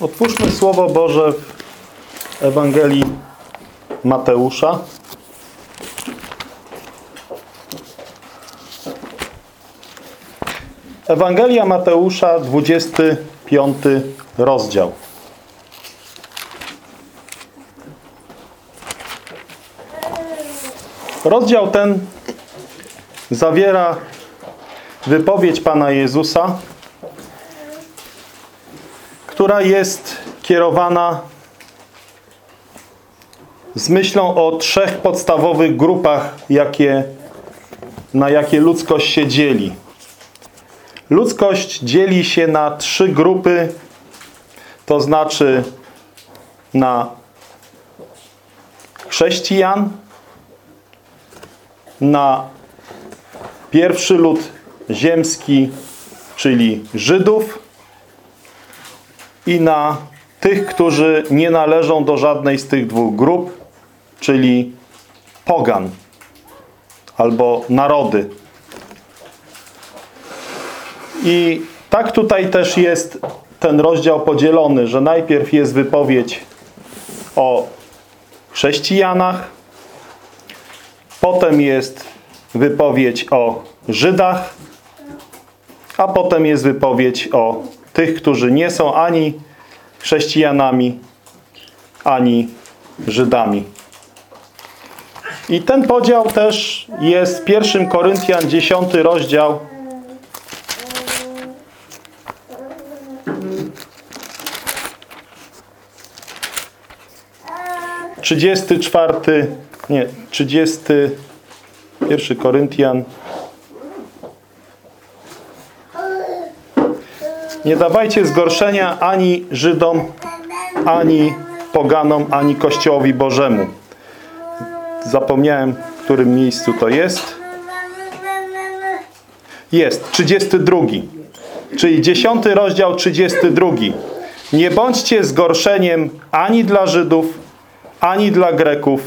Otwórzmy Słowo Boże w Ewangelii Mateusza. Ewangelia Mateusza, 25 rozdział. Rozdział ten zawiera wypowiedź Pana Jezusa, która jest kierowana z myślą o trzech podstawowych grupach, jakie, na jakie ludzkość się dzieli. Ludzkość dzieli się na trzy grupy, to znaczy na chrześcijan, na pierwszy lud ziemski, czyli Żydów i na tych, którzy nie należą do żadnej z tych dwóch grup, czyli pogan albo narody. I tak tutaj też jest ten rozdział podzielony, że najpierw jest wypowiedź o chrześcijanach, potem jest wypowiedź o Żydach, a potem jest wypowiedź o tych, którzy nie są ani chrześcijanami, ani Żydami. I ten podział też jest w 1 Koryntian 10 rozdział 34, nie, 31 Koryntian. Nie dawajcie zgorszenia ani Żydom, ani poganom, ani Kościołowi Bożemu. Zapomniałem, w którym miejscu to jest. Jest, 32. Czyli 10 rozdział, 32. Nie bądźcie zgorszeniem ani dla Żydów, ani dla Greków,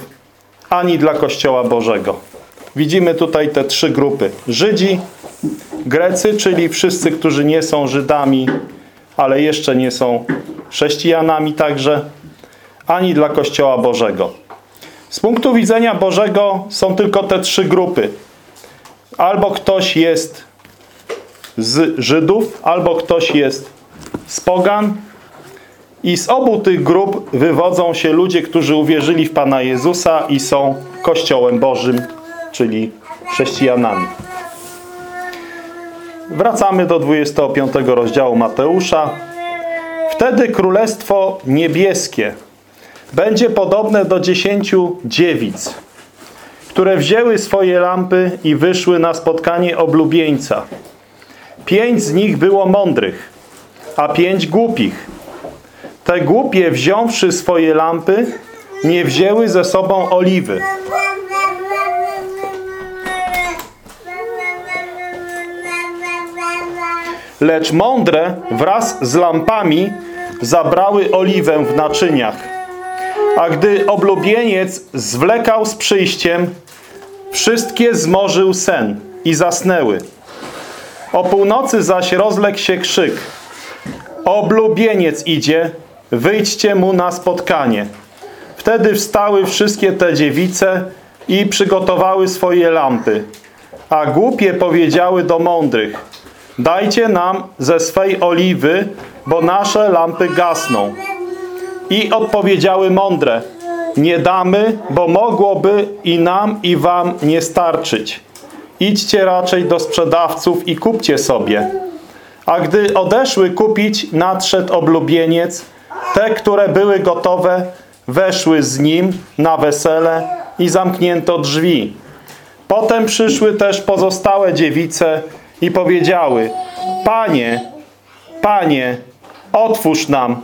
ani dla Kościoła Bożego. Widzimy tutaj te trzy grupy. Żydzi, Grecy, czyli wszyscy, którzy nie są Żydami, ale jeszcze nie są chrześcijanami także, ani dla Kościoła Bożego. Z punktu widzenia Bożego są tylko te trzy grupy. Albo ktoś jest z Żydów, albo ktoś jest z pogan, i z obu tych grup wywodzą się ludzie, którzy uwierzyli w Pana Jezusa i są Kościołem Bożym, czyli chrześcijanami. Wracamy do 25 rozdziału Mateusza. Wtedy Królestwo Niebieskie będzie podobne do dziesięciu dziewic, które wzięły swoje lampy i wyszły na spotkanie oblubieńca. Pięć z nich było mądrych, a pięć głupich. Te głupie, wziąwszy swoje lampy, nie wzięły ze sobą oliwy. Lecz mądre wraz z lampami zabrały oliwę w naczyniach. A gdy oblubieniec zwlekał z przyjściem, wszystkie zmorzył sen i zasnęły. O północy zaś rozległ się krzyk. Oblubieniec idzie, wyjdźcie mu na spotkanie. Wtedy wstały wszystkie te dziewice i przygotowały swoje lampy. A głupie powiedziały do mądrych, dajcie nam ze swej oliwy, bo nasze lampy gasną. I odpowiedziały mądre, nie damy, bo mogłoby i nam, i wam nie starczyć. Idźcie raczej do sprzedawców i kupcie sobie. A gdy odeszły kupić, nadszedł oblubieniec. Te, które były gotowe, weszły z nim na wesele i zamknięto drzwi. Potem przyszły też pozostałe dziewice i powiedziały Panie, Panie, otwórz nam.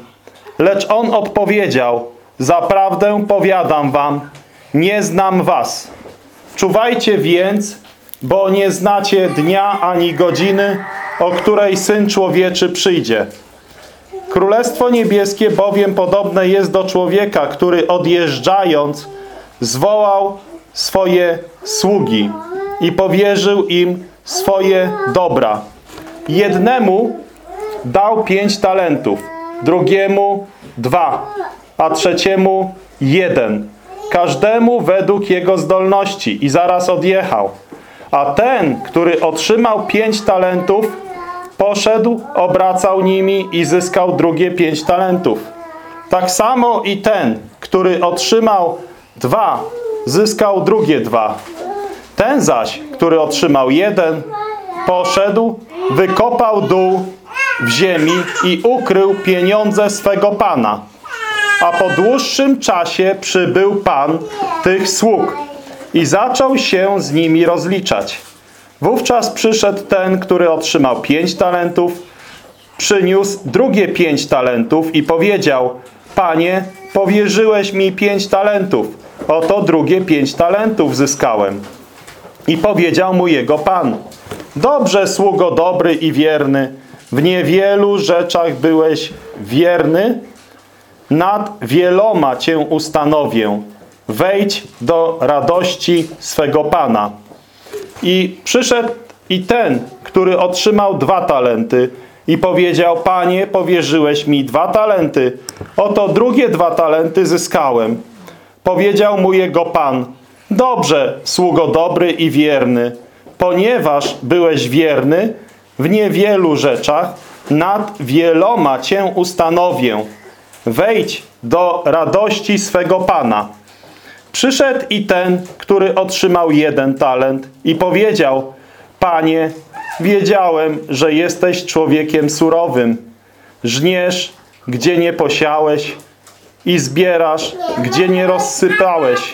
Lecz on odpowiedział Zaprawdę powiadam wam, nie znam was. Czuwajcie więc, bo nie znacie dnia ani godziny, o której Syn Człowieczy przyjdzie. Królestwo Niebieskie bowiem podobne jest do człowieka, który odjeżdżając zwołał swoje sługi i powierzył im swoje dobra. Jednemu dał pięć talentów, drugiemu dwa, a trzeciemu jeden. Każdemu według jego zdolności i zaraz odjechał. A ten, który otrzymał pięć talentów, poszedł, obracał nimi i zyskał drugie pięć talentów. Tak samo i ten, który otrzymał dwa, zyskał drugie dwa. Ten zaś, który otrzymał jeden, poszedł, wykopał dół w ziemi i ukrył pieniądze swego Pana. A po dłuższym czasie przybył Pan tych sług i zaczął się z nimi rozliczać. Wówczas przyszedł ten, który otrzymał pięć talentów, przyniósł drugie pięć talentów i powiedział Panie, powierzyłeś mi pięć talentów, oto drugie pięć talentów zyskałem. I powiedział mu jego Pan Dobrze, sługo dobry i wierny, w niewielu rzeczach byłeś wierny, nad wieloma Cię ustanowię. Wejdź do radości swego Pana. I przyszedł i ten, który otrzymał dwa talenty i powiedział, Panie, powierzyłeś mi dwa talenty, oto drugie dwa talenty zyskałem. Powiedział mu jego Pan, dobrze, sługo dobry i wierny, ponieważ byłeś wierny w niewielu rzeczach, nad wieloma Cię ustanowię. Wejdź do radości swego Pana. Przyszedł i ten, który otrzymał jeden talent i powiedział, Panie, wiedziałem, że jesteś człowiekiem surowym. Żniesz, gdzie nie posiałeś i zbierasz, gdzie nie rozsypałeś.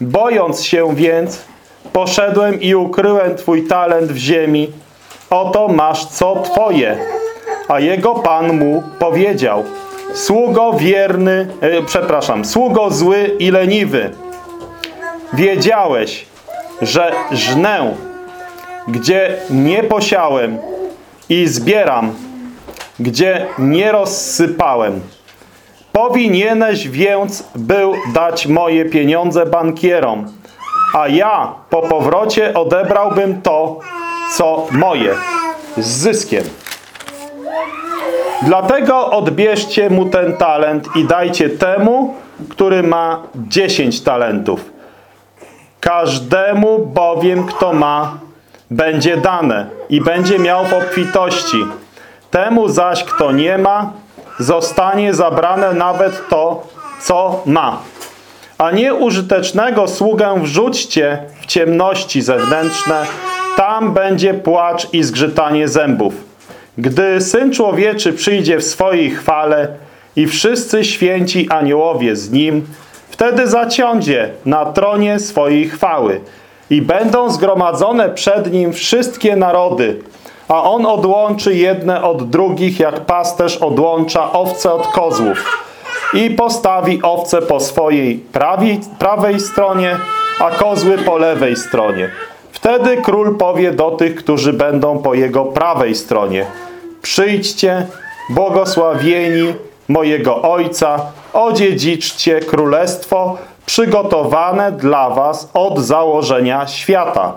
Bojąc się więc, poszedłem i ukryłem Twój talent w ziemi. Oto masz co Twoje. A jego Pan mu powiedział, sługo wierny, e, przepraszam, sługo zły i leniwy. Wiedziałeś, że żnę, gdzie nie posiałem i zbieram, gdzie nie rozsypałem. Powinieneś więc był dać moje pieniądze bankierom, a ja po powrocie odebrałbym to, co moje, z zyskiem. Dlatego odbierzcie mu ten talent i dajcie temu, który ma dziesięć talentów. Każdemu bowiem, kto ma, będzie dane i będzie miał w obfitości. Temu zaś, kto nie ma, zostanie zabrane nawet to, co ma. A nieużytecznego sługę wrzućcie w ciemności zewnętrzne, tam będzie płacz i zgrzytanie zębów. Gdy Syn Człowieczy przyjdzie w swojej chwale i wszyscy święci aniołowie z Nim, wtedy zaciądzie na tronie swojej chwały i będą zgromadzone przed Nim wszystkie narody, a On odłączy jedne od drugich, jak pasterz odłącza owce od kozłów i postawi owce po swojej prawej, prawej stronie, a kozły po lewej stronie. Wtedy król powie do tych, którzy będą po jego prawej stronie. Przyjdźcie, błogosławieni mojego Ojca, odziedziczcie królestwo przygotowane dla was od założenia świata.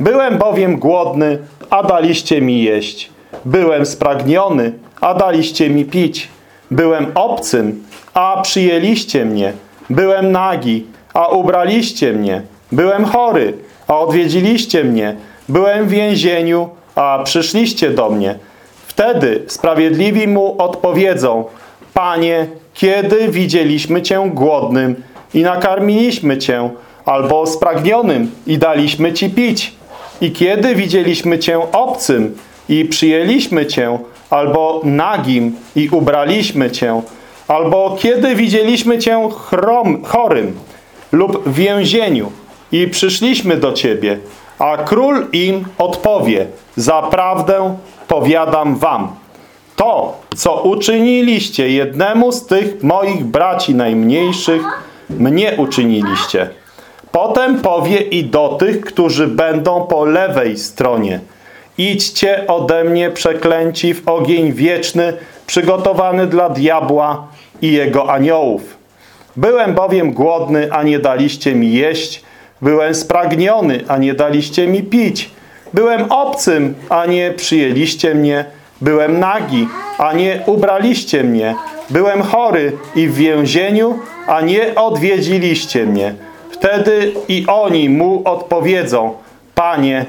Byłem bowiem głodny, a daliście mi jeść. Byłem spragniony, a daliście mi pić. Byłem obcym, a przyjęliście mnie. Byłem nagi, a ubraliście mnie. Byłem chory, a odwiedziliście mnie. Byłem w więzieniu, a przyszliście do mnie. Wtedy sprawiedliwi mu odpowiedzą, Panie, kiedy widzieliśmy Cię głodnym i nakarmiliśmy Cię, albo spragnionym i daliśmy Ci pić? I kiedy widzieliśmy Cię obcym i przyjęliśmy Cię, albo nagim i ubraliśmy Cię, albo kiedy widzieliśmy Cię chrom, chorym lub w więzieniu i przyszliśmy do Ciebie, a król im odpowie, zaprawdę powiadam wam, to, co uczyniliście jednemu z tych moich braci najmniejszych, mnie uczyniliście. Potem powie i do tych, którzy będą po lewej stronie. Idźcie ode mnie przeklęci w ogień wieczny, przygotowany dla diabła i jego aniołów. Byłem bowiem głodny, a nie daliście mi jeść. Byłem spragniony, a nie daliście mi pić. Byłem obcym, a nie przyjęliście mnie. Byłem nagi, a nie ubraliście mnie. Byłem chory i w więzieniu, a nie odwiedziliście mnie. Wtedy i oni mu odpowiedzą, Panie,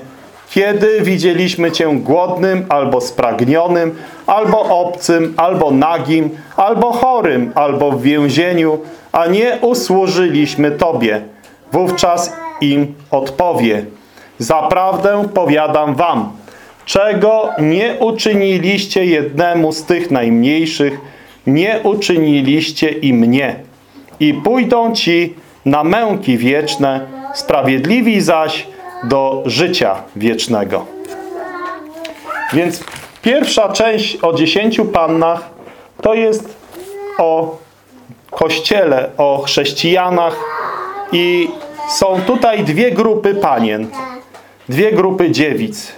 kiedy widzieliśmy Cię głodnym, albo spragnionym, albo obcym, albo nagim, albo chorym, albo w więzieniu, a nie usłużyliśmy Tobie. Wówczas im odpowie. Zaprawdę powiadam wam, czego nie uczyniliście jednemu z tych najmniejszych, nie uczyniliście i mnie. I pójdą ci na męki wieczne, sprawiedliwi zaś do życia wiecznego. Więc pierwsza część o dziesięciu pannach to jest o Kościele, o chrześcijanach i są tutaj dwie grupy panien, dwie grupy dziewic.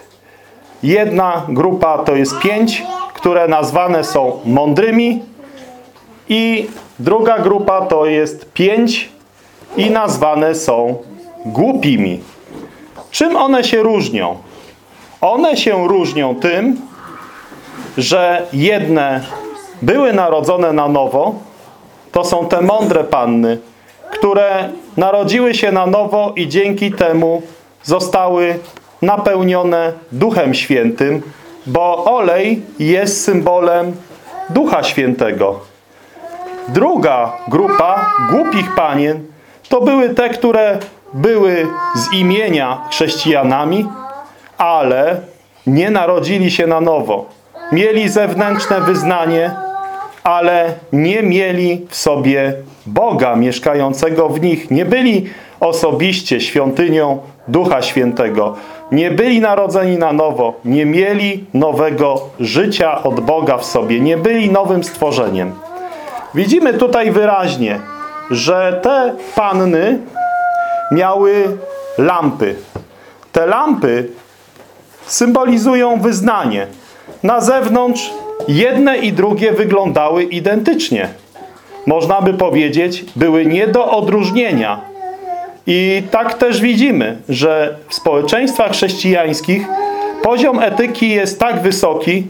Jedna grupa to jest pięć, które nazwane są mądrymi i druga grupa to jest pięć i nazwane są głupimi. Czym one się różnią? One się różnią tym, że jedne były narodzone na nowo, to są te mądre panny, które narodziły się na nowo i dzięki temu zostały napełnione Duchem Świętym, bo olej jest symbolem Ducha Świętego. Druga grupa głupich panien to były te, które były z imienia chrześcijanami, ale nie narodzili się na nowo. Mieli zewnętrzne wyznanie, ale nie mieli w sobie Boga mieszkającego w nich. Nie byli osobiście świątynią Ducha Świętego. Nie byli narodzeni na nowo. Nie mieli nowego życia od Boga w sobie. Nie byli nowym stworzeniem. Widzimy tutaj wyraźnie, że te panny miały lampy. Te lampy symbolizują wyznanie. Na zewnątrz jedne i drugie wyglądały identycznie. Można by powiedzieć, były nie do odróżnienia. I tak też widzimy, że w społeczeństwach chrześcijańskich poziom etyki jest tak wysoki,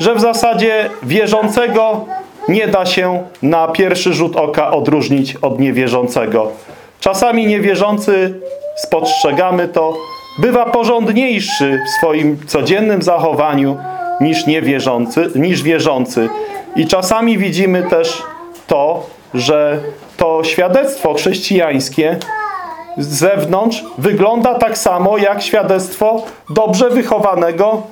że w zasadzie wierzącego nie da się na pierwszy rzut oka odróżnić od niewierzącego. Czasami niewierzący, spostrzegamy to, bywa porządniejszy w swoim codziennym zachowaniu niż niewierzący, niż wierzący. I czasami widzimy też to, że to świadectwo chrześcijańskie z zewnątrz wygląda tak samo jak świadectwo dobrze wychowanego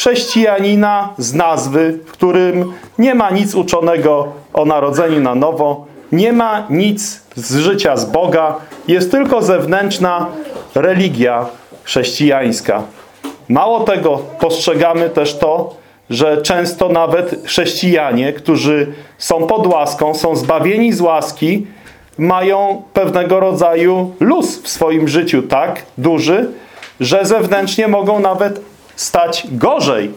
chrześcijanina z nazwy, w którym nie ma nic uczonego o narodzeniu na nowo, nie ma nic z życia z Boga, jest tylko zewnętrzna religia chrześcijańska. Mało tego, postrzegamy też to, że często nawet chrześcijanie, którzy są pod łaską, są zbawieni z łaski, mają pewnego rodzaju luz w swoim życiu tak duży, że zewnętrznie mogą nawet stać gorzej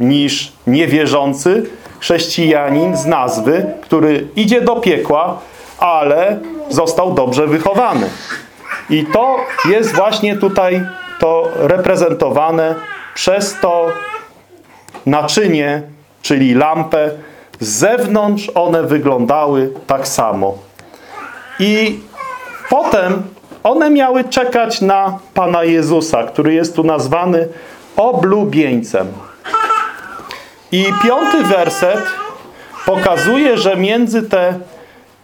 niż niewierzący chrześcijanin z nazwy, który idzie do piekła, ale został dobrze wychowany. I to jest właśnie tutaj to reprezentowane przez to naczynie, czyli lampę. Z zewnątrz one wyglądały tak samo. I potem one miały czekać na Pana Jezusa, który jest tu nazwany oblubieńcem. I piąty werset pokazuje, że między te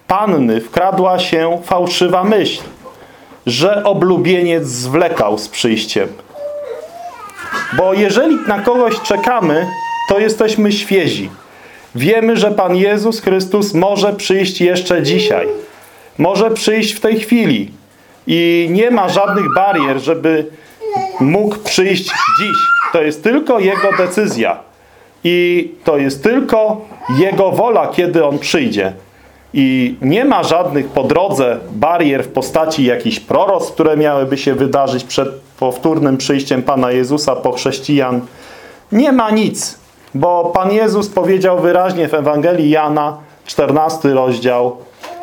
panny wkradła się fałszywa myśl, że oblubieniec zwlekał z przyjściem. Bo jeżeli na kogoś czekamy, to jesteśmy świezi. Wiemy, że Pan Jezus Chrystus może przyjść jeszcze dzisiaj. Może przyjść w tej chwili. I nie ma żadnych barier, żeby mógł przyjść dziś. To jest tylko Jego decyzja. I to jest tylko Jego wola, kiedy On przyjdzie. I nie ma żadnych po drodze barier w postaci jakichś proroc, które miałyby się wydarzyć przed powtórnym przyjściem Pana Jezusa po chrześcijan. Nie ma nic, bo Pan Jezus powiedział wyraźnie w Ewangelii Jana, 14 rozdział,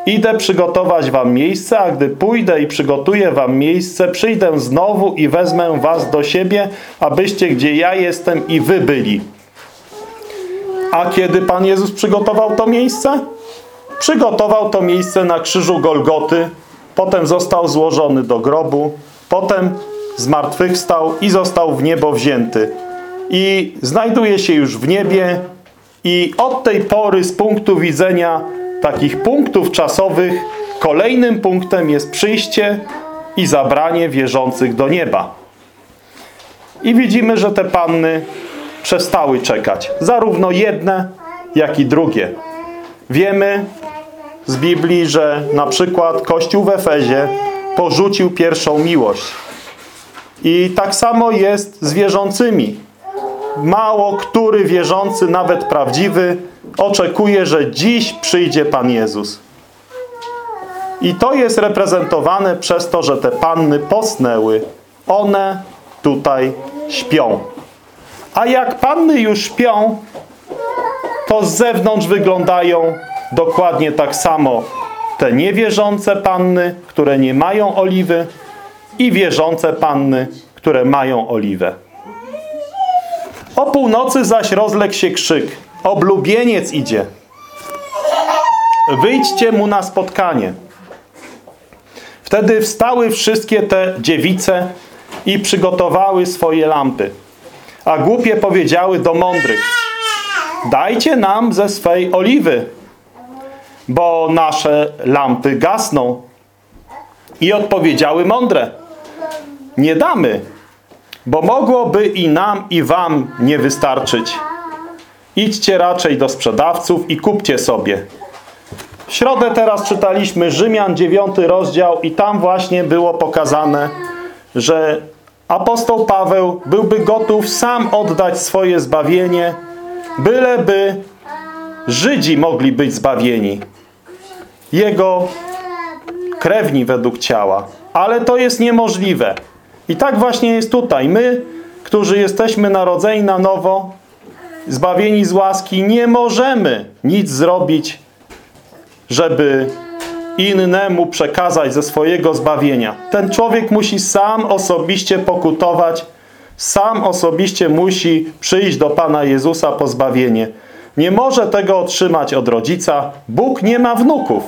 Idę przygotować wam miejsce, a gdy pójdę i przygotuję wam miejsce, przyjdę znowu i wezmę was do siebie, abyście gdzie ja jestem i wy byli. A kiedy Pan Jezus przygotował to miejsce? Przygotował to miejsce na krzyżu Golgoty, potem został złożony do grobu, potem zmartwychwstał i został w niebo wzięty. I znajduje się już w niebie i od tej pory z punktu widzenia takich punktów czasowych kolejnym punktem jest przyjście i zabranie wierzących do nieba. I widzimy, że te panny przestały czekać. Zarówno jedne, jak i drugie. Wiemy z Biblii, że na przykład Kościół w Efezie porzucił pierwszą miłość. I tak samo jest z wierzącymi. Mało który wierzący, nawet prawdziwy, oczekuje, że dziś przyjdzie Pan Jezus. I to jest reprezentowane przez to, że te panny posnęły. One tutaj śpią. A jak panny już śpią, to z zewnątrz wyglądają dokładnie tak samo te niewierzące panny, które nie mają oliwy i wierzące panny, które mają oliwę. O północy zaś rozległ się krzyk. Oblubieniec idzie. Wyjdźcie mu na spotkanie. Wtedy wstały wszystkie te dziewice i przygotowały swoje lampy. A głupie powiedziały do mądrych, dajcie nam ze swej oliwy, bo nasze lampy gasną. I odpowiedziały mądre, nie damy, bo mogłoby i nam, i wam nie wystarczyć. Idźcie raczej do sprzedawców i kupcie sobie. W środę teraz czytaliśmy Rzymian 9 rozdział i tam właśnie było pokazane, że apostoł Paweł byłby gotów sam oddać swoje zbawienie, byleby Żydzi mogli być zbawieni. Jego krewni według ciała. Ale to jest niemożliwe. I tak właśnie jest tutaj. My, którzy jesteśmy narodzeni na nowo, zbawieni z łaski, nie możemy nic zrobić, żeby innemu przekazać ze swojego zbawienia. Ten człowiek musi sam osobiście pokutować, sam osobiście musi przyjść do Pana Jezusa po zbawienie. Nie może tego otrzymać od rodzica. Bóg nie ma wnuków.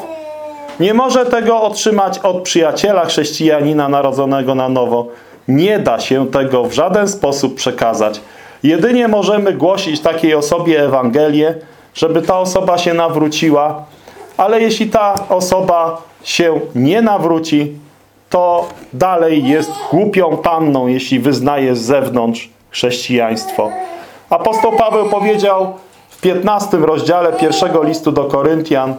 Nie może tego otrzymać od przyjaciela chrześcijanina narodzonego na nowo. Nie da się tego w żaden sposób przekazać. Jedynie możemy głosić takiej osobie Ewangelię, żeby ta osoba się nawróciła, ale jeśli ta osoba się nie nawróci, to dalej jest głupią panną, jeśli wyznaje z zewnątrz chrześcijaństwo. Apostoł Paweł powiedział w 15 rozdziale pierwszego listu do Koryntian,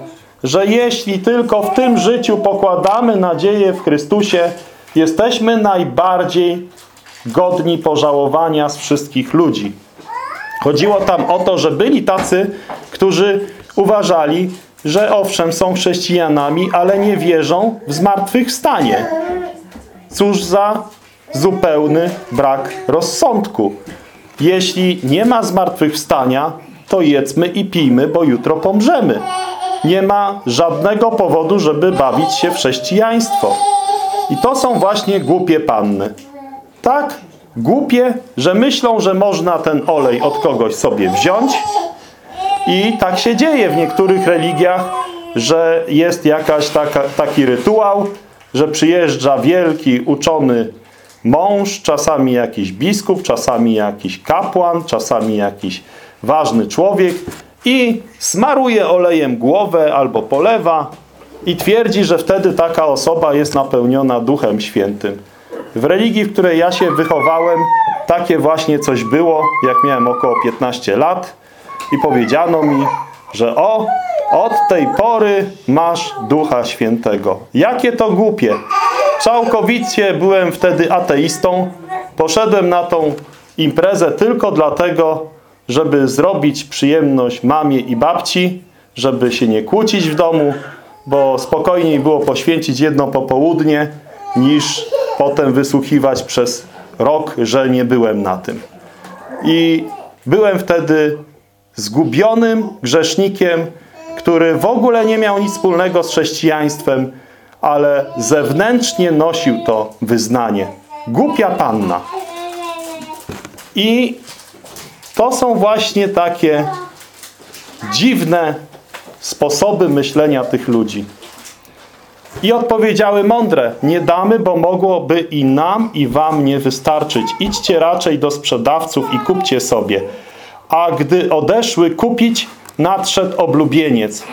że jeśli tylko w tym życiu pokładamy nadzieję w Chrystusie, jesteśmy najbardziej godni pożałowania z wszystkich ludzi. Chodziło tam o to, że byli tacy, którzy uważali, że owszem są chrześcijanami, ale nie wierzą w zmartwychwstanie. Cóż za zupełny brak rozsądku. Jeśli nie ma zmartwychwstania, to jedzmy i pijmy, bo jutro pomrzemy. Nie ma żadnego powodu, żeby bawić się w chrześcijaństwo. I to są właśnie głupie panny. Tak, głupie, że myślą, że można ten olej od kogoś sobie wziąć i tak się dzieje w niektórych religiach, że jest jakaś taka, taki rytuał, że przyjeżdża wielki, uczony mąż, czasami jakiś biskup, czasami jakiś kapłan, czasami jakiś ważny człowiek i smaruje olejem głowę albo polewa i twierdzi, że wtedy taka osoba jest napełniona Duchem Świętym. W religii, w której ja się wychowałem, takie właśnie coś było, jak miałem około 15 lat i powiedziano mi, że o, od tej pory masz Ducha Świętego. Jakie to głupie. Całkowicie byłem wtedy ateistą. Poszedłem na tą imprezę tylko dlatego, żeby zrobić przyjemność mamie i babci, żeby się nie kłócić w domu, bo spokojniej było poświęcić jedno popołudnie, niż potem wysłuchiwać przez rok, że nie byłem na tym. I byłem wtedy zgubionym grzesznikiem, który w ogóle nie miał nic wspólnego z chrześcijaństwem, ale zewnętrznie nosił to wyznanie. Głupia panna. I to są właśnie takie dziwne sposoby myślenia tych ludzi. I odpowiedziały mądre, nie damy, bo mogłoby i nam, i wam nie wystarczyć. Idźcie raczej do sprzedawców i kupcie sobie. A gdy odeszły kupić, nadszedł oblubieniec.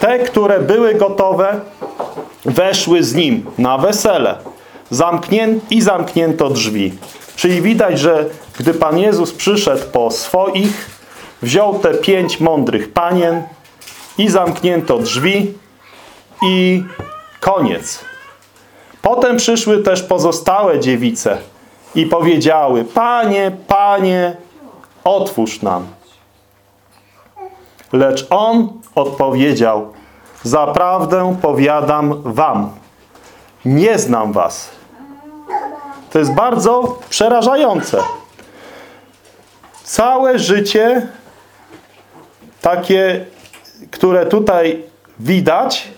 Te, które były gotowe, weszły z nim na wesele. Zamknię I zamknięto drzwi. Czyli widać, że gdy Pan Jezus przyszedł po swoich, wziął te pięć mądrych panien i zamknięto drzwi i koniec. Potem przyszły też pozostałe dziewice i powiedziały, Panie, Panie, otwórz nam. Lecz on odpowiedział, zaprawdę powiadam wam, nie znam was. To jest bardzo przerażające. Całe życie takie, które tutaj widać,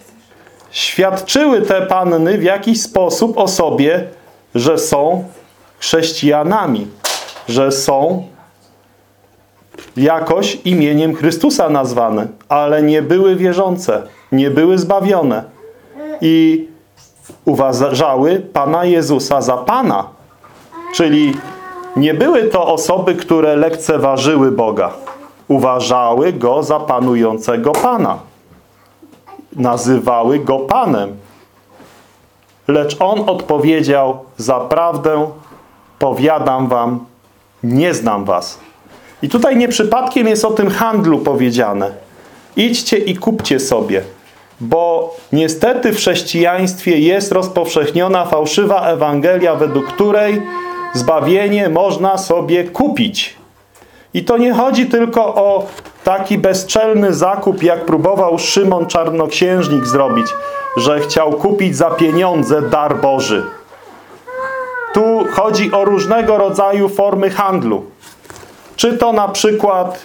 świadczyły te panny w jakiś sposób o sobie, że są chrześcijanami, że są jakoś imieniem Chrystusa nazwane, ale nie były wierzące, nie były zbawione i uważały Pana Jezusa za Pana. Czyli nie były to osoby, które lekceważyły Boga. Uważały Go za panującego Pana. Nazywały Go Panem. Lecz On odpowiedział, zaprawdę powiadam wam, nie znam was. I tutaj nie przypadkiem jest o tym handlu powiedziane. Idźcie i kupcie sobie, bo niestety w chrześcijaństwie jest rozpowszechniona fałszywa Ewangelia, według której zbawienie można sobie kupić. I to nie chodzi tylko o taki bezczelny zakup, jak próbował Szymon Czarnoksiężnik zrobić, że chciał kupić za pieniądze dar Boży. Tu chodzi o różnego rodzaju formy handlu. Czy to na przykład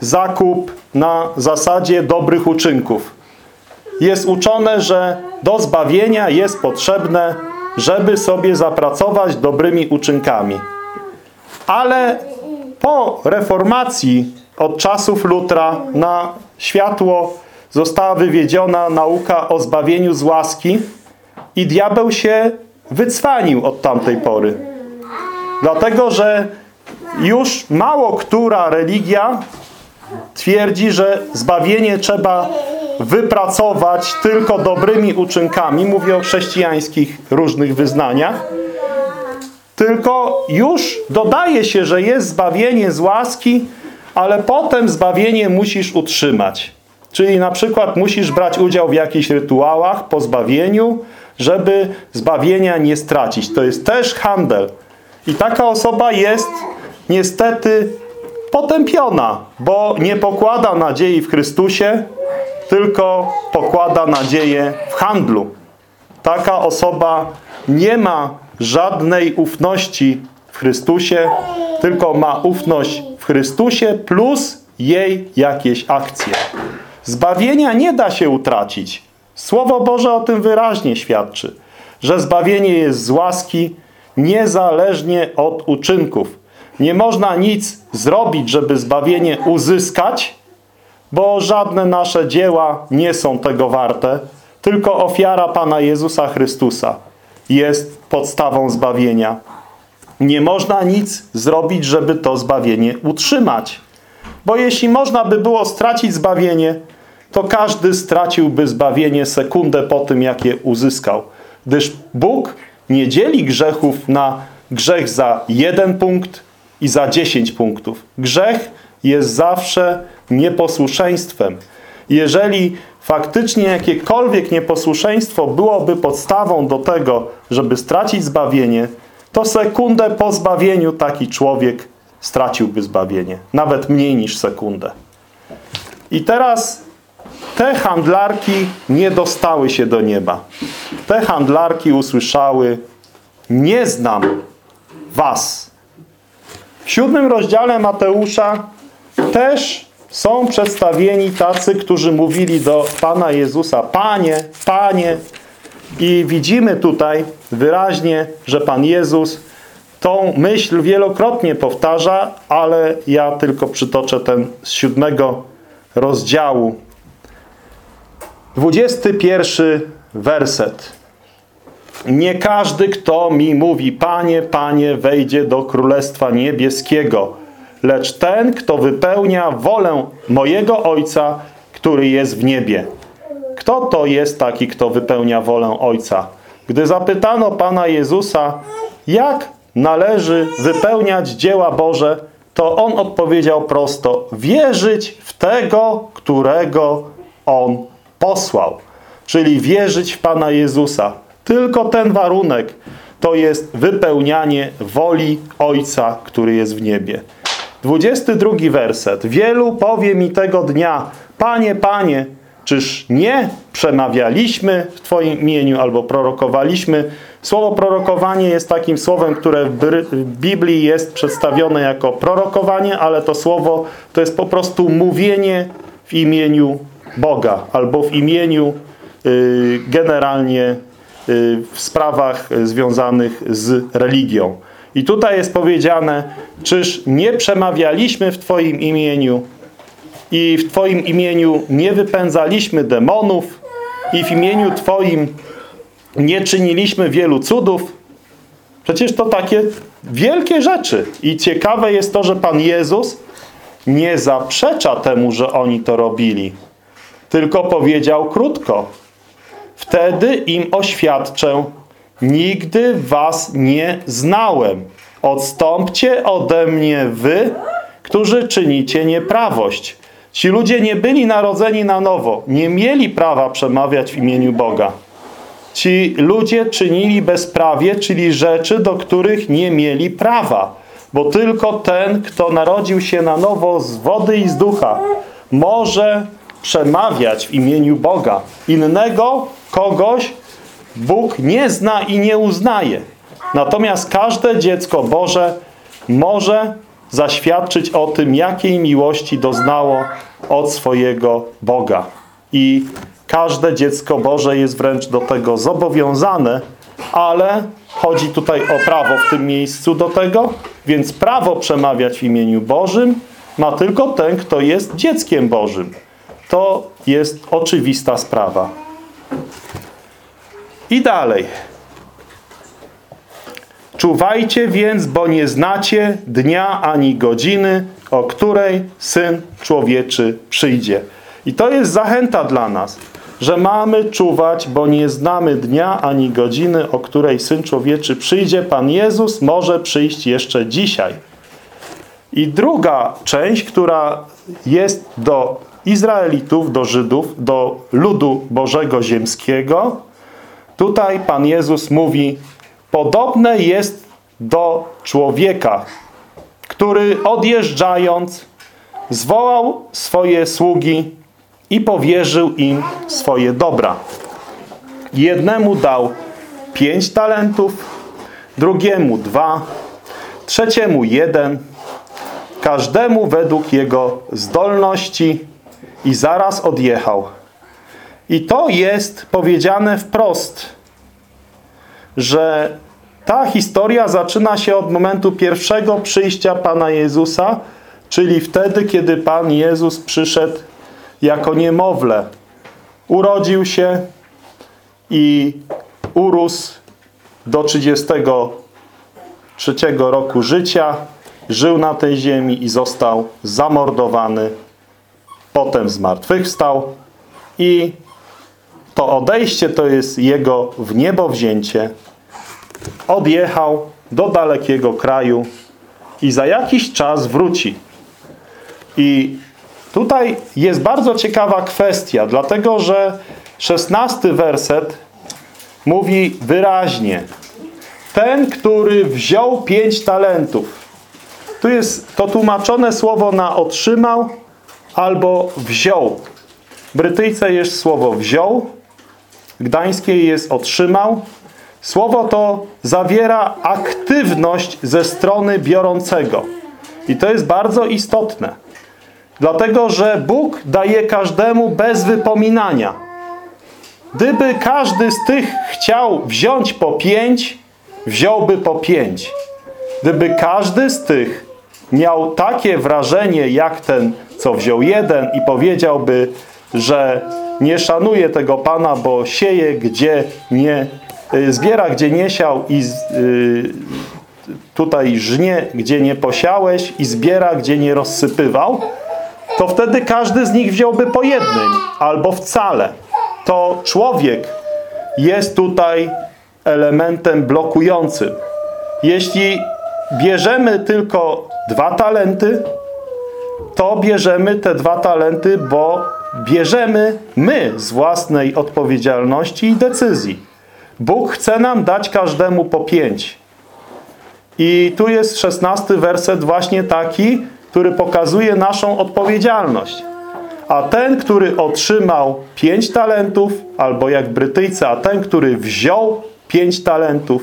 zakup na zasadzie dobrych uczynków. Jest uczone, że do zbawienia jest potrzebne, żeby sobie zapracować dobrymi uczynkami. Ale po reformacji od czasów Lutra na światło została wywiedziona nauka o zbawieniu z łaski i diabeł się wycwanił od tamtej pory. Dlatego, że już mało która religia twierdzi, że zbawienie trzeba wypracować tylko dobrymi uczynkami. Mówię o chrześcijańskich różnych wyznaniach. Tylko już dodaje się, że jest zbawienie z łaski, ale potem zbawienie musisz utrzymać. Czyli na przykład musisz brać udział w jakichś rytuałach po zbawieniu, żeby zbawienia nie stracić. To jest też handel. I taka osoba jest niestety potępiona, bo nie pokłada nadziei w Chrystusie, tylko pokłada nadzieję w handlu. Taka osoba nie ma żadnej ufności w Chrystusie, tylko ma ufność w Chrystusie plus jej jakieś akcje. Zbawienia nie da się utracić. Słowo Boże o tym wyraźnie świadczy, że zbawienie jest z łaski niezależnie od uczynków. Nie można nic zrobić, żeby zbawienie uzyskać, bo żadne nasze dzieła nie są tego warte, tylko ofiara Pana Jezusa Chrystusa jest podstawą zbawienia. Nie można nic zrobić, żeby to zbawienie utrzymać. Bo jeśli można by było stracić zbawienie, to każdy straciłby zbawienie sekundę po tym, jak je uzyskał. Gdyż Bóg nie dzieli grzechów na grzech za jeden punkt i za dziesięć punktów. Grzech jest zawsze nieposłuszeństwem. Jeżeli faktycznie jakiekolwiek nieposłuszeństwo byłoby podstawą do tego, żeby stracić zbawienie, to sekundę po zbawieniu taki człowiek straciłby zbawienie. Nawet mniej niż sekundę. I teraz te handlarki nie dostały się do nieba. Te handlarki usłyszały nie znam was. W siódmym rozdziale Mateusza też są przedstawieni tacy, którzy mówili do Pana Jezusa Panie, Panie i widzimy tutaj wyraźnie, że Pan Jezus tą myśl wielokrotnie powtarza, ale ja tylko przytoczę ten z siódmego rozdziału. 21 werset. Nie każdy, kto mi mówi, Panie, Panie, wejdzie do Królestwa Niebieskiego, lecz ten, kto wypełnia wolę mojego Ojca, który jest w niebie. Kto to jest taki, kto wypełnia wolę Ojca? Gdy zapytano Pana Jezusa, jak należy wypełniać dzieła Boże, to On odpowiedział prosto, wierzyć w tego, którego On posłał. Czyli wierzyć w Pana Jezusa. Tylko ten warunek to jest wypełnianie woli Ojca, który jest w niebie. 22 werset. Wielu powie mi tego dnia, Panie, Panie, czyż nie przemawialiśmy w Twoim imieniu albo prorokowaliśmy? Słowo prorokowanie jest takim słowem, które w Biblii jest przedstawione jako prorokowanie, ale to słowo to jest po prostu mówienie w imieniu Boga albo w imieniu y, generalnie y, w sprawach związanych z religią. I tutaj jest powiedziane, czyż nie przemawialiśmy w Twoim imieniu i w Twoim imieniu nie wypędzaliśmy demonów i w imieniu Twoim nie czyniliśmy wielu cudów. Przecież to takie wielkie rzeczy. I ciekawe jest to, że Pan Jezus nie zaprzecza temu, że oni to robili. Tylko powiedział krótko. Wtedy im oświadczę, nigdy was nie znałem. Odstąpcie ode mnie wy, którzy czynicie nieprawość. Ci ludzie nie byli narodzeni na nowo, nie mieli prawa przemawiać w imieniu Boga. Ci ludzie czynili bezprawie, czyli rzeczy, do których nie mieli prawa. Bo tylko ten, kto narodził się na nowo z wody i z ducha, może przemawiać w imieniu Boga. Innego kogoś Bóg nie zna i nie uznaje. Natomiast każde dziecko Boże może zaświadczyć o tym, jakiej miłości doznało od swojego Boga. I każde dziecko Boże jest wręcz do tego zobowiązane, ale chodzi tutaj o prawo w tym miejscu do tego, więc prawo przemawiać w imieniu Bożym ma tylko ten, kto jest dzieckiem Bożym. To jest oczywista sprawa. I dalej. Czuwajcie więc, bo nie znacie dnia ani godziny, o której Syn Człowieczy przyjdzie. I to jest zachęta dla nas, że mamy czuwać, bo nie znamy dnia ani godziny, o której Syn Człowieczy przyjdzie. Pan Jezus może przyjść jeszcze dzisiaj. I druga część, która jest do Izraelitów, do Żydów, do ludu Bożego Ziemskiego, tutaj Pan Jezus mówi, podobne jest do człowieka, który odjeżdżając zwołał swoje sługi i powierzył im swoje dobra. Jednemu dał pięć talentów, drugiemu dwa, trzeciemu jeden, każdemu według jego zdolności i zaraz odjechał. I to jest powiedziane wprost, że ta historia zaczyna się od momentu pierwszego przyjścia Pana Jezusa, czyli wtedy, kiedy Pan Jezus przyszedł jako niemowlę. Urodził się i urósł do 33 roku życia, żył na tej ziemi i został zamordowany. Potem zmartwychwstał i to odejście to jest jego w niebo wzięcie. Odjechał do dalekiego kraju i za jakiś czas wróci. I Tutaj jest bardzo ciekawa kwestia, dlatego że szesnasty werset mówi wyraźnie ten, który wziął pięć talentów. Tu jest to tłumaczone słowo na otrzymał albo wziął. W Brytyjce jest słowo wziął, gdańskiej jest otrzymał. Słowo to zawiera aktywność ze strony biorącego. I to jest bardzo istotne. Dlatego, że Bóg daje każdemu bez wypominania. Gdyby każdy z tych chciał wziąć po pięć, wziąłby po pięć. Gdyby każdy z tych miał takie wrażenie jak ten, co wziął jeden i powiedziałby, że nie szanuje tego Pana, bo sieje gdzie nie, y, zbiera gdzie nie siał i y, tutaj żnie gdzie nie posiałeś i zbiera gdzie nie rozsypywał, to wtedy każdy z nich wziąłby po jednym albo wcale. To człowiek jest tutaj elementem blokującym. Jeśli bierzemy tylko dwa talenty, to bierzemy te dwa talenty, bo bierzemy my z własnej odpowiedzialności i decyzji. Bóg chce nam dać każdemu po pięć. I tu jest szesnasty werset właśnie taki, który pokazuje naszą odpowiedzialność. A ten, który otrzymał pięć talentów, albo jak Brytyjcy, a ten, który wziął pięć talentów,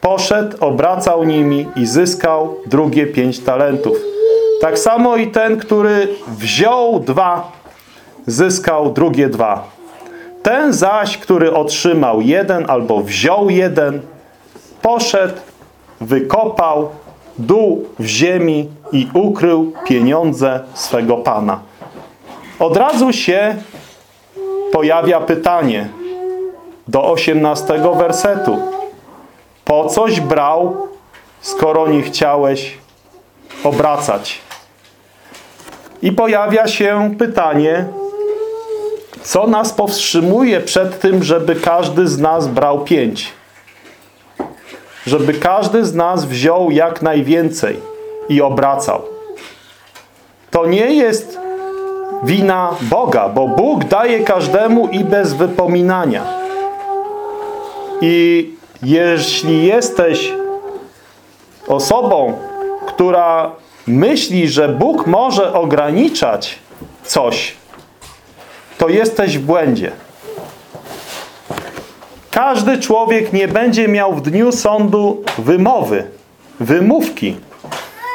poszedł, obracał nimi i zyskał drugie pięć talentów. Tak samo i ten, który wziął dwa, zyskał drugie dwa. Ten zaś, który otrzymał jeden albo wziął jeden, poszedł, wykopał dół w ziemi i ukrył pieniądze swego Pana. Od razu się pojawia pytanie do 18 wersetu. Po coś brał, skoro nie chciałeś obracać? I pojawia się pytanie, co nas powstrzymuje przed tym, żeby każdy z nas brał pięć? Żeby każdy z nas wziął jak najwięcej i obracał. To nie jest wina Boga, bo Bóg daje każdemu i bez wypominania. I jeśli jesteś osobą, która myśli, że Bóg może ograniczać coś, to jesteś w błędzie. Każdy człowiek nie będzie miał w dniu sądu wymowy, wymówki,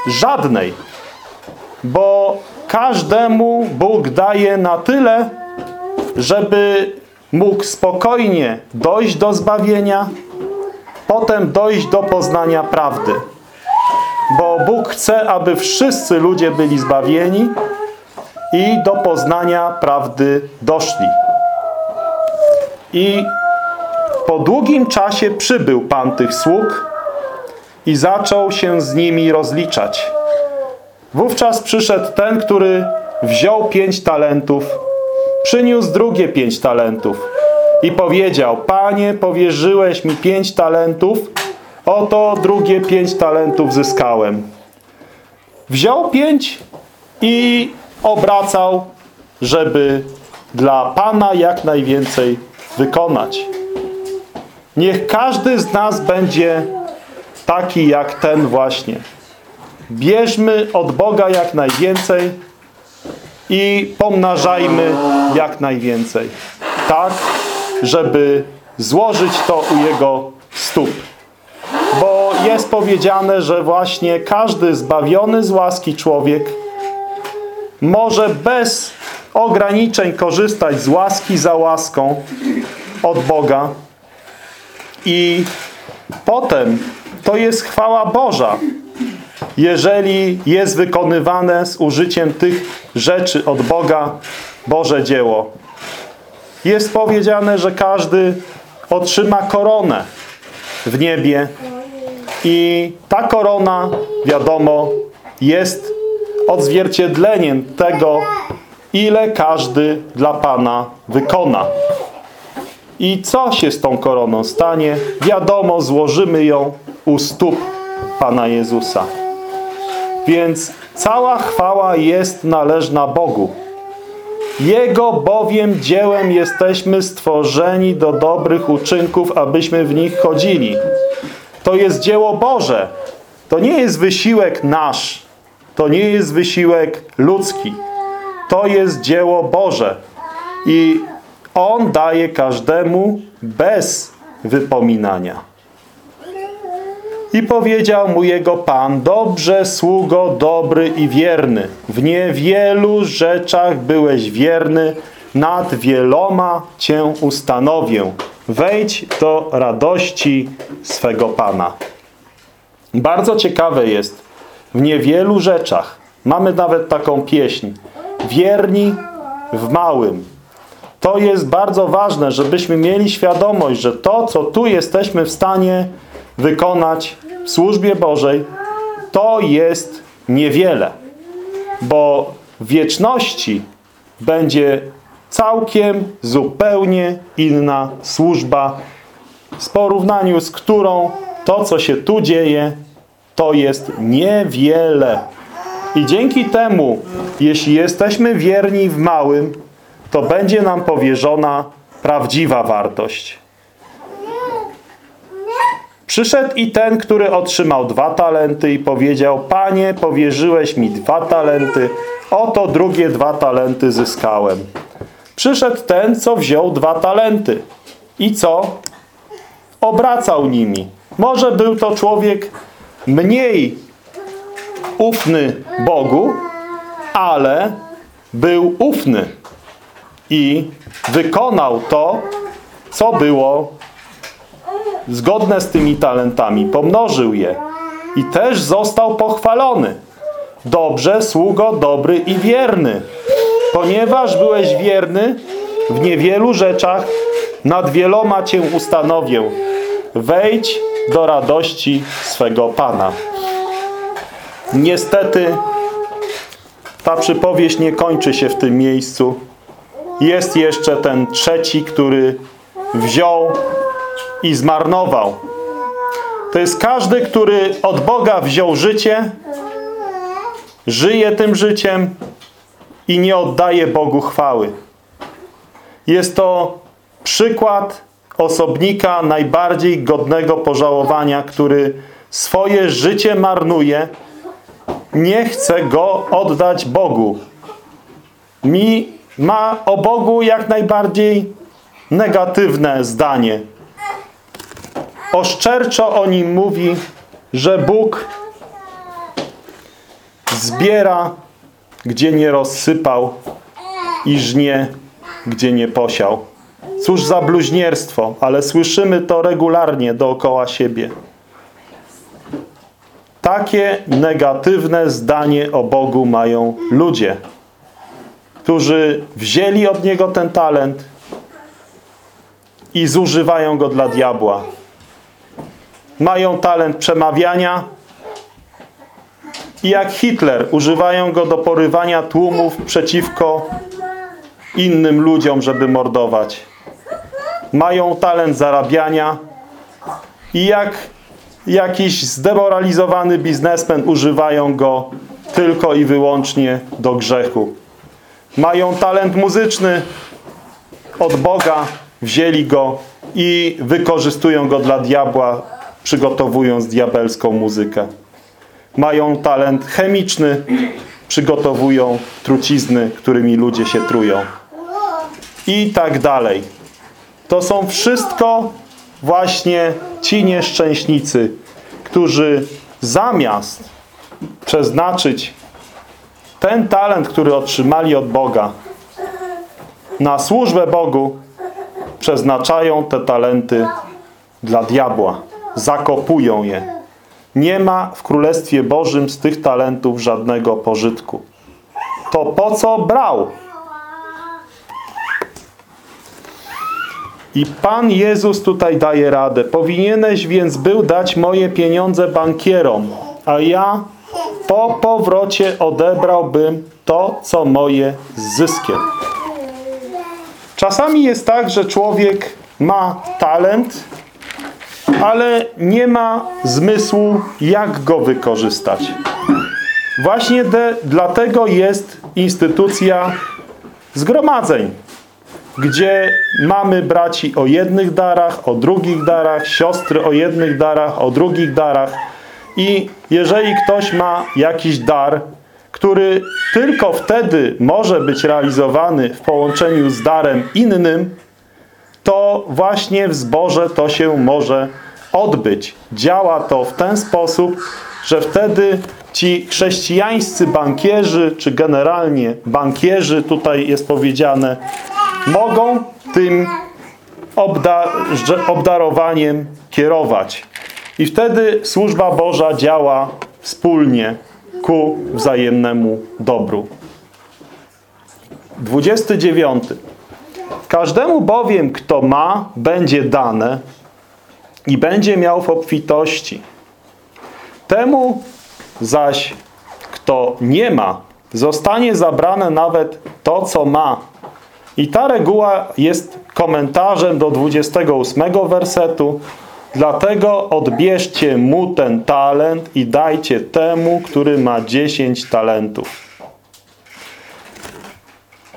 żadnej, bo każdemu Bóg daje na tyle, żeby mógł spokojnie dojść do zbawienia, potem dojść do poznania prawdy. Bo Bóg chce, aby wszyscy ludzie byli zbawieni i do poznania prawdy doszli. I po długim czasie przybył Pan tych sług i zaczął się z nimi rozliczać. Wówczas przyszedł ten, który wziął pięć talentów, przyniósł drugie pięć talentów i powiedział, Panie, powierzyłeś mi pięć talentów, oto drugie pięć talentów zyskałem. Wziął pięć i obracał, żeby dla Pana jak najwięcej wykonać. Niech każdy z nas będzie taki jak ten właśnie. Bierzmy od Boga jak najwięcej i pomnażajmy jak najwięcej. Tak, żeby złożyć to u Jego stóp. Bo jest powiedziane, że właśnie każdy zbawiony z łaski człowiek może bez ograniczeń korzystać z łaski za łaską od Boga i potem to jest chwała Boża, jeżeli jest wykonywane z użyciem tych rzeczy od Boga Boże dzieło. Jest powiedziane, że każdy otrzyma koronę w niebie i ta korona, wiadomo, jest odzwierciedleniem tego, ile każdy dla Pana wykona. I co się z tą koroną stanie? Wiadomo, złożymy ją u stóp Pana Jezusa. Więc cała chwała jest należna Bogu. Jego bowiem dziełem jesteśmy stworzeni do dobrych uczynków, abyśmy w nich chodzili. To jest dzieło Boże. To nie jest wysiłek nasz. To nie jest wysiłek ludzki. To jest dzieło Boże. I On daje każdemu bez wypominania. I powiedział mu jego Pan, dobrze sługo, dobry i wierny. W niewielu rzeczach byłeś wierny, nad wieloma Cię ustanowię. Wejdź do radości swego Pana. Bardzo ciekawe jest, w niewielu rzeczach. Mamy nawet taką pieśń. Wierni w małym. To jest bardzo ważne, żebyśmy mieli świadomość, że to, co tu jesteśmy w stanie wykonać w służbie Bożej, to jest niewiele. Bo w wieczności będzie całkiem, zupełnie inna służba, w porównaniu z którą to, co się tu dzieje, to jest niewiele. I dzięki temu, jeśli jesteśmy wierni w małym, to będzie nam powierzona prawdziwa wartość. Przyszedł i ten, który otrzymał dwa talenty i powiedział, Panie, powierzyłeś mi dwa talenty, oto drugie dwa talenty zyskałem. Przyszedł ten, co wziął dwa talenty. I co? Obracał nimi. Może był to człowiek mniej ufny Bogu, ale był ufny i wykonał to, co było zgodne z tymi talentami. Pomnożył je i też został pochwalony. Dobrze, sługo dobry i wierny. Ponieważ byłeś wierny w niewielu rzeczach, nad wieloma Cię ustanowię. Wejdź do radości swego Pana. Niestety ta przypowieść nie kończy się w tym miejscu. Jest jeszcze ten trzeci, który wziął i zmarnował. To jest każdy, który od Boga wziął życie, żyje tym życiem i nie oddaje Bogu chwały. Jest to przykład osobnika najbardziej godnego pożałowania, który swoje życie marnuje, nie chce go oddać Bogu. Mi ma o Bogu jak najbardziej negatywne zdanie. Oszczerczo o nim mówi, że Bóg zbiera, gdzie nie rozsypał i żnie, gdzie nie posiał. Cóż za bluźnierstwo, ale słyszymy to regularnie dookoła siebie. Takie negatywne zdanie o Bogu mają ludzie, którzy wzięli od Niego ten talent i zużywają go dla diabła. Mają talent przemawiania i jak Hitler używają go do porywania tłumów przeciwko innym ludziom, żeby mordować. Mają talent zarabiania i jak jakiś zdemoralizowany biznesmen używają go tylko i wyłącznie do grzechu. Mają talent muzyczny od Boga, wzięli go i wykorzystują go dla diabła, przygotowując diabelską muzykę. Mają talent chemiczny, przygotowują trucizny, którymi ludzie się trują. I tak dalej. To są wszystko właśnie ci nieszczęśnicy, którzy zamiast przeznaczyć ten talent, który otrzymali od Boga na służbę Bogu, przeznaczają te talenty dla diabła. Zakopują je. Nie ma w Królestwie Bożym z tych talentów żadnego pożytku. To po co brał? I Pan Jezus tutaj daje radę. Powinieneś więc był dać moje pieniądze bankierom, a ja po powrocie odebrałbym to, co moje z zyskiem. Czasami jest tak, że człowiek ma talent, ale nie ma zmysłu, jak go wykorzystać. Właśnie de, dlatego jest instytucja zgromadzeń, gdzie mamy braci o jednych darach, o drugich darach, siostry o jednych darach, o drugich darach. I jeżeli ktoś ma jakiś dar, który tylko wtedy może być realizowany w połączeniu z darem innym, to właśnie w zborze to się może odbyć. Działa to w ten sposób, że wtedy ci chrześcijańscy bankierzy, czy generalnie bankierzy, tutaj jest powiedziane, mogą tym obda obdarowaniem kierować. I wtedy służba Boża działa wspólnie. ku wzajemnemu dobru. 29. Każdemu bowiem, kto ma, będzie dane i będzie miał w obfitości. Temu zaś, kto nie ma, zostanie zabrane nawet to, co ma. I ta reguła jest komentarzem do 28 wersetu. Dlatego odbierzcie mu ten talent i dajcie temu, który ma 10 talentów.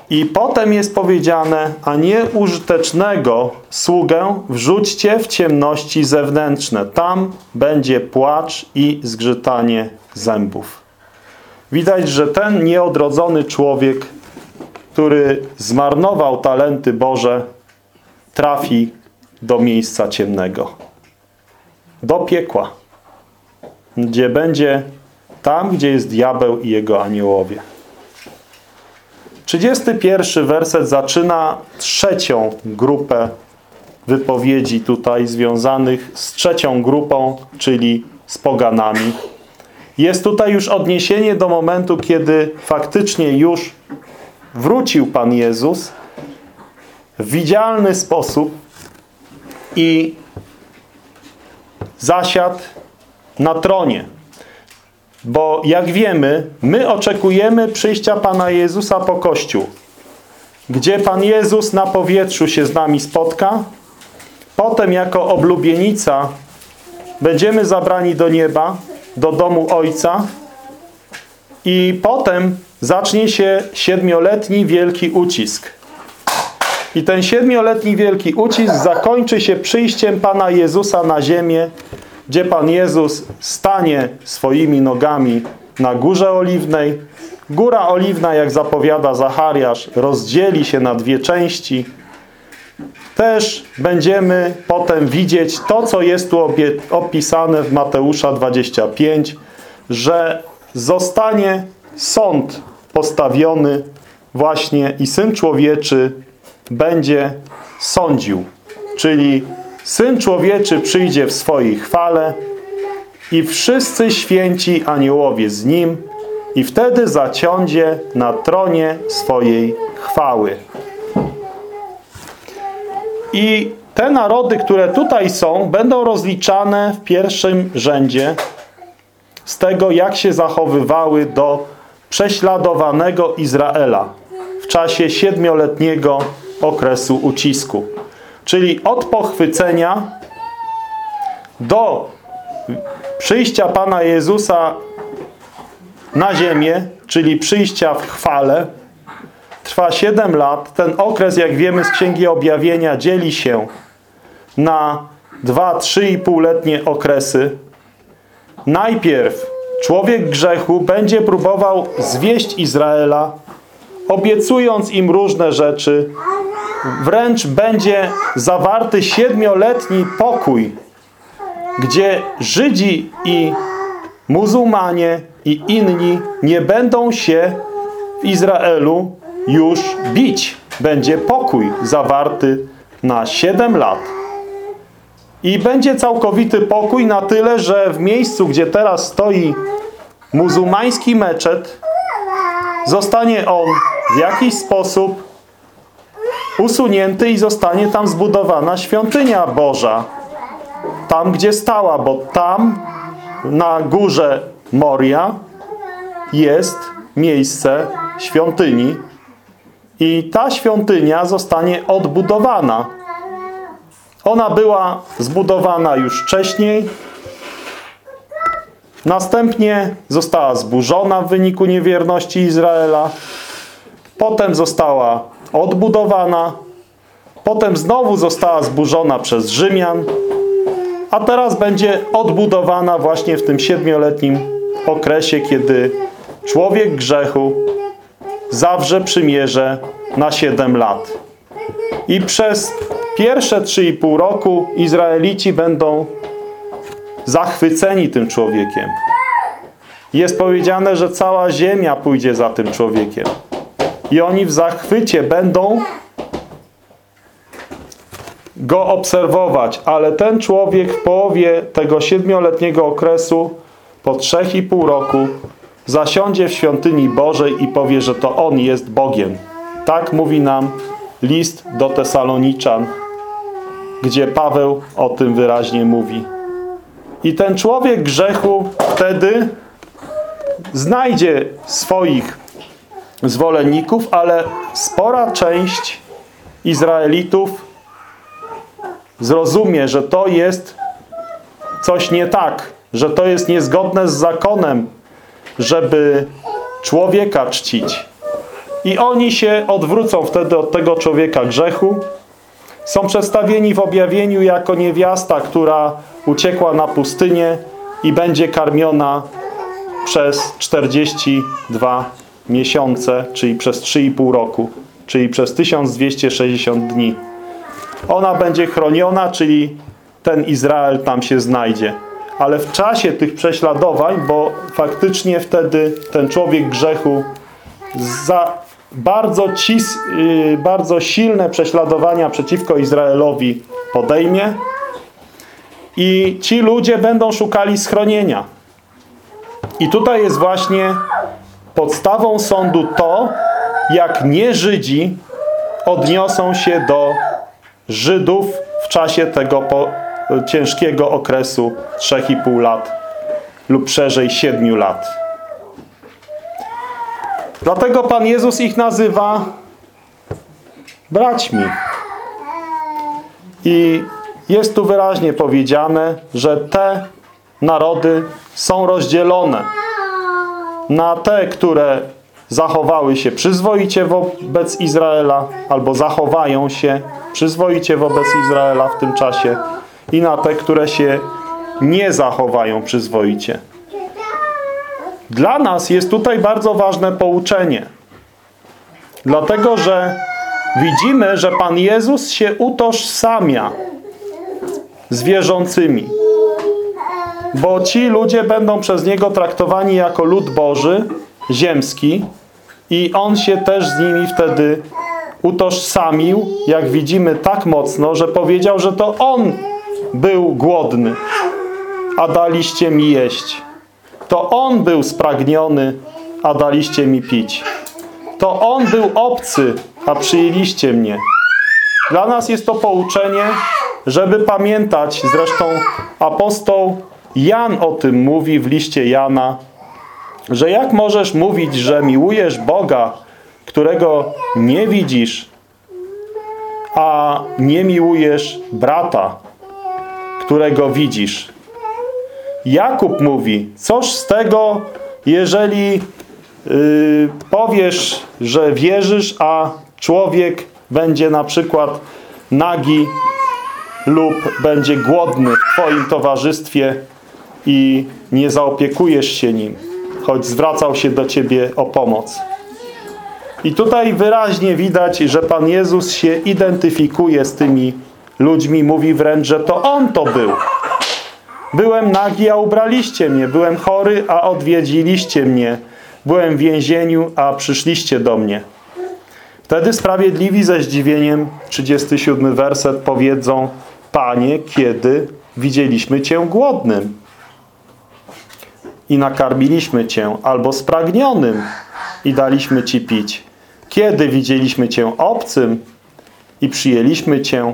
I potem jest powiedziane, a nieużytecznego sługę wrzućcie w ciemności zewnętrzne. Tam będzie płacz i zgrzytanie zębów. Widać, że ten nieodrodzony człowiek, który zmarnował talenty Boże, trafi do miejsca ciemnego. Do piekła. Gdzie będzie tam, gdzie jest diabeł i jego aniołowie. 31 werset zaczyna trzecią grupę wypowiedzi tutaj związanych z trzecią grupą, czyli z poganami. Jest tutaj już odniesienie do momentu, kiedy faktycznie już wrócił Pan Jezus w widzialny sposób i zasiadł na tronie. Bo jak wiemy, my oczekujemy przyjścia Pana Jezusa po Kościół, gdzie Pan Jezus na powietrzu się z nami spotka, potem jako oblubienica będziemy zabrani do nieba, do domu Ojca i potem zacznie się siedmioletni wielki ucisk. I ten siedmioletni wielki ucisk zakończy się przyjściem Pana Jezusa na ziemię, gdzie Pan Jezus stanie swoimi nogami na Górze Oliwnej. Góra Oliwna, jak zapowiada Zachariasz, rozdzieli się na dwie części. Też będziemy potem widzieć to, co jest tu opisane w Mateusza 25, że zostanie sąd postawiony właśnie i Syn Człowieczy będzie sądził. Czyli Syn Człowieczy przyjdzie w swojej chwale i wszyscy święci aniołowie z Nim i wtedy zaciądzie na tronie swojej chwały. I te narody, które tutaj są, będą rozliczane w pierwszym rzędzie z tego, jak się zachowywały do prześladowanego Izraela w czasie siedmioletniego okresu ucisku. Czyli od pochwycenia do przyjścia Pana Jezusa na ziemię, czyli przyjścia w chwale, trwa 7 lat. Ten okres, jak wiemy z Księgi Objawienia, dzieli się na dwa, trzy i półletnie okresy. Najpierw człowiek grzechu będzie próbował zwieść Izraela, obiecując im różne rzeczy, wręcz będzie zawarty siedmioletni pokój, gdzie Żydzi i muzułmanie i inni nie będą się w Izraelu już bić. Będzie pokój zawarty na siedem lat. I będzie całkowity pokój na tyle, że w miejscu, gdzie teraz stoi muzułmański meczet, zostanie on w jakiś sposób usunięty i zostanie tam zbudowana świątynia Boża. Tam, gdzie stała, bo tam na górze Moria jest miejsce świątyni i ta świątynia zostanie odbudowana. Ona była zbudowana już wcześniej, następnie została zburzona w wyniku niewierności Izraela, potem została odbudowana, potem znowu została zburzona przez Rzymian, a teraz będzie odbudowana właśnie w tym siedmioletnim okresie, kiedy człowiek grzechu zawrze przymierze na siedem lat. I przez pierwsze trzy i pół roku Izraelici będą zachwyceni tym człowiekiem. Jest powiedziane, że cała ziemia pójdzie za tym człowiekiem i oni w zachwycie będą go obserwować, ale ten człowiek w połowie tego siedmioletniego okresu po trzech i pół roku zasiądzie w świątyni Bożej i powie, że to On jest Bogiem. Tak mówi nam list do Tesaloniczan, gdzie Paweł o tym wyraźnie mówi. I ten człowiek grzechu wtedy znajdzie swoich zwolenników, ale spora część Izraelitów zrozumie, że to jest coś nie tak, że to jest niezgodne z zakonem, żeby człowieka czcić. I oni się odwrócą wtedy od tego człowieka grzechu. Są przedstawieni w objawieniu jako niewiasta, która uciekła na pustynię i będzie karmiona przez 42 miesiące, czyli przez 3,5 roku, czyli przez 1260 dni. Ona będzie chroniona, czyli ten Izrael tam się znajdzie. Ale w czasie tych prześladowań, bo faktycznie wtedy ten człowiek grzechu za bardzo, cis, yy, bardzo silne prześladowania przeciwko Izraelowi podejmie i ci ludzie będą szukali schronienia. I tutaj jest właśnie podstawą sądu to, jak nie Żydzi odniosą się do Żydów w czasie tego ciężkiego okresu 3,5 lat lub szerzej 7 lat. Dlatego Pan Jezus ich nazywa braćmi. I jest tu wyraźnie powiedziane, że te narody są rozdzielone na te, które zachowały się przyzwoicie wobec Izraela albo zachowają się przyzwoicie wobec Izraela w tym czasie i na te, które się nie zachowają przyzwoicie. Dla nas jest tutaj bardzo ważne pouczenie. Dlatego, że widzimy, że Pan Jezus się utożsamia z wierzącymi. Bo ci ludzie będą przez Niego traktowani jako lud Boży, ziemski i On się też z nimi wtedy utożsamił, jak widzimy, tak mocno, że powiedział, że to On był głodny, a daliście mi jeść. To On był spragniony, a daliście mi pić. To On był obcy, a przyjęliście mnie. Dla nas jest to pouczenie, żeby pamiętać, zresztą apostoł Jan o tym mówi w liście Jana, że jak możesz mówić, że miłujesz Boga, którego nie widzisz, a nie miłujesz brata, którego widzisz. Jakub mówi, coż z tego, jeżeli yy, powiesz, że wierzysz, a człowiek będzie na przykład nagi lub będzie głodny w Twoim towarzystwie i nie zaopiekujesz się nim, choć zwracał się do Ciebie o pomoc. I tutaj wyraźnie widać, że Pan Jezus się identyfikuje z tymi ludźmi, mówi wręcz, że to On to był. Byłem nagi, a ubraliście mnie. Byłem chory, a odwiedziliście mnie. Byłem w więzieniu, a przyszliście do mnie. Wtedy sprawiedliwi ze zdziwieniem, 37 werset, powiedzą Panie, kiedy widzieliśmy Cię głodnym i nakarmiliśmy Cię, albo spragnionym i daliśmy Ci pić. Kiedy widzieliśmy Cię obcym i przyjęliśmy Cię,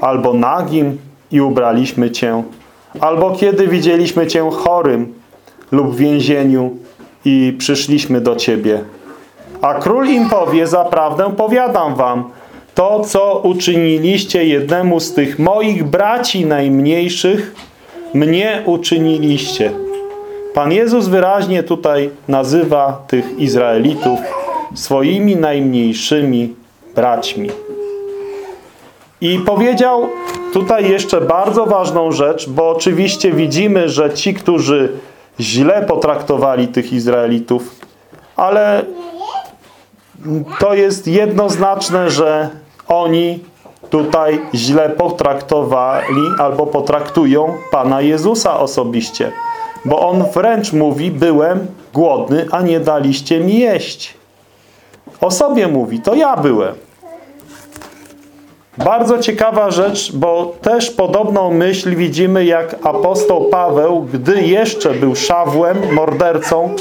albo nagim i ubraliśmy Cię, albo kiedy widzieliśmy Cię chorym lub w więzieniu i przyszliśmy do Ciebie. A król im powie, zaprawdę powiadam wam, to co uczyniliście jednemu z tych moich braci najmniejszych, mnie uczyniliście. Pan Jezus wyraźnie tutaj nazywa tych Izraelitów swoimi najmniejszymi braćmi. I powiedział tutaj jeszcze bardzo ważną rzecz, bo oczywiście widzimy, że ci, którzy źle potraktowali tych Izraelitów, ale to jest jednoznaczne, że oni tutaj źle potraktowali albo potraktują Pana Jezusa osobiście. Bo On wręcz mówi, byłem głodny, a nie daliście mi jeść. O sobie mówi, to ja byłem. Bardzo ciekawa rzecz, bo też podobną myśl widzimy jak apostoł Paweł, gdy jeszcze był szawłem, mordercą,